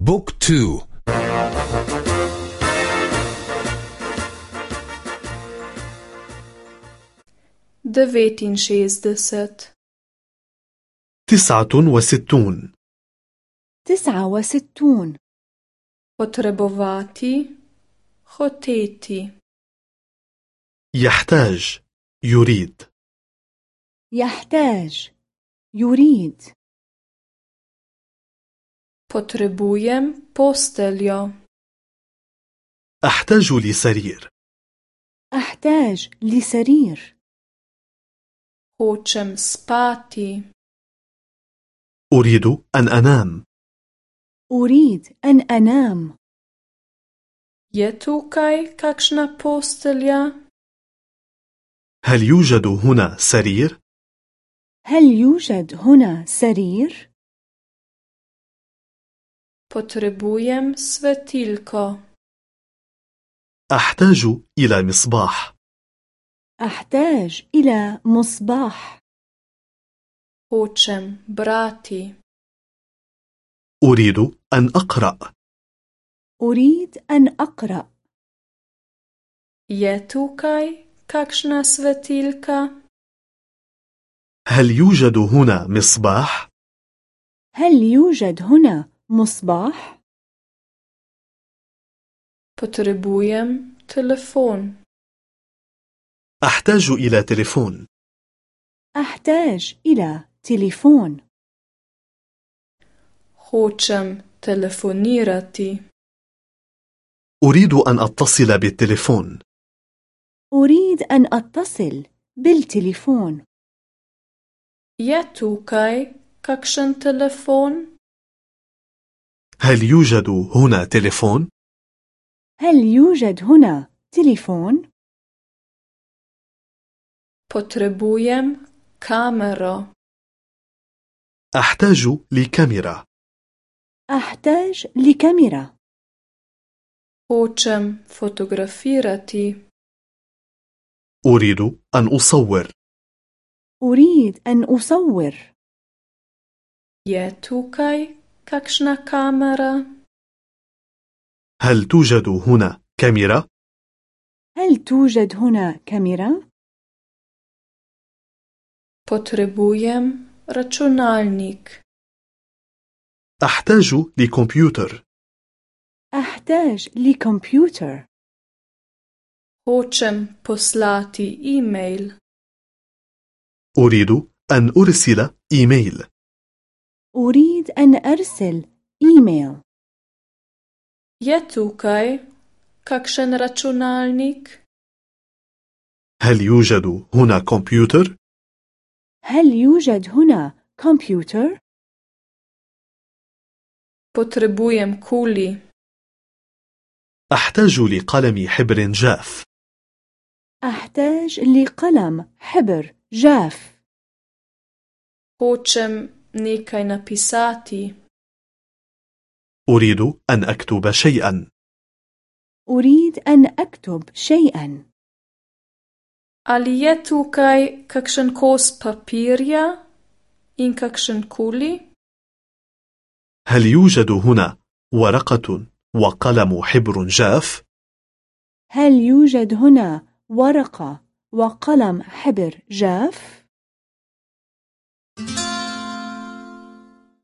Book two. devetinšestdeset تسعة وستون. تسعة وستون. potrebovati hoteti يحتاج يريد. يحتاج يريد. Potrebujem posteljo. أحتاج لسرير أحتاج لسرير Hočem spati. أريد أن أنام أريد أن أنام Je tukaj kakšna postelja? هل يوجد هنا سرير؟ هل يوجد هنا سرير؟ Potrebujem svetilko. أحتاج إلى مصباح أحتاج إلى مصباح Hočem brati. أريد أن أقرأ أريد أن أقرأ Je tukaj kakšna svetilka? هل يوجد هنا مصباح؟ هل يوجد هنا مصباح؟ Potrebujem telefon. أحتاج إلى تليفون أحتاج إلى تليفون Hočem telefonirati. أريد أن أتصل بالتليفون أريد أن أتصل بالتليفون Je tukaj kakšen telefon? هل يوجد هنا تليفون؟ هل يوجد هنا تليفون؟ Potrebujem kamero. أحتاج لكاميرا أحتاج لكاميرا Hočem fotografirati. أريد أن أصور أريد أن أصور Je tukaj kakšna kamera? هل توجد هنا كاميرا؟ هل توجد هنا كاميرا؟ Potrebujem računalnik. أحتاج لكمبيوتر أحتاج لكمبيوتر Hočem poslati e-mail. أريد أن أرسل إيميل أريد أن أرسل إيميل Je tukaj kakšen računalnik? هل يوجد هنا كمبيوتر؟ هل يوجد هنا كمبيوتر؟ Potrebujem kuli. أحتاج لقلم حبر جاف أحتاج لقلم حبر جاف Hočem nekaj napisati. أريد أن أكتب شيئا أريد أن أكتب شيئا Ali je tukaj kakšen kos papirja in kakšen kuli? هل يوجد هنا ورقة وقلم حبر جاف؟ هل يوجد هنا ورقة وقلم حبر جاف؟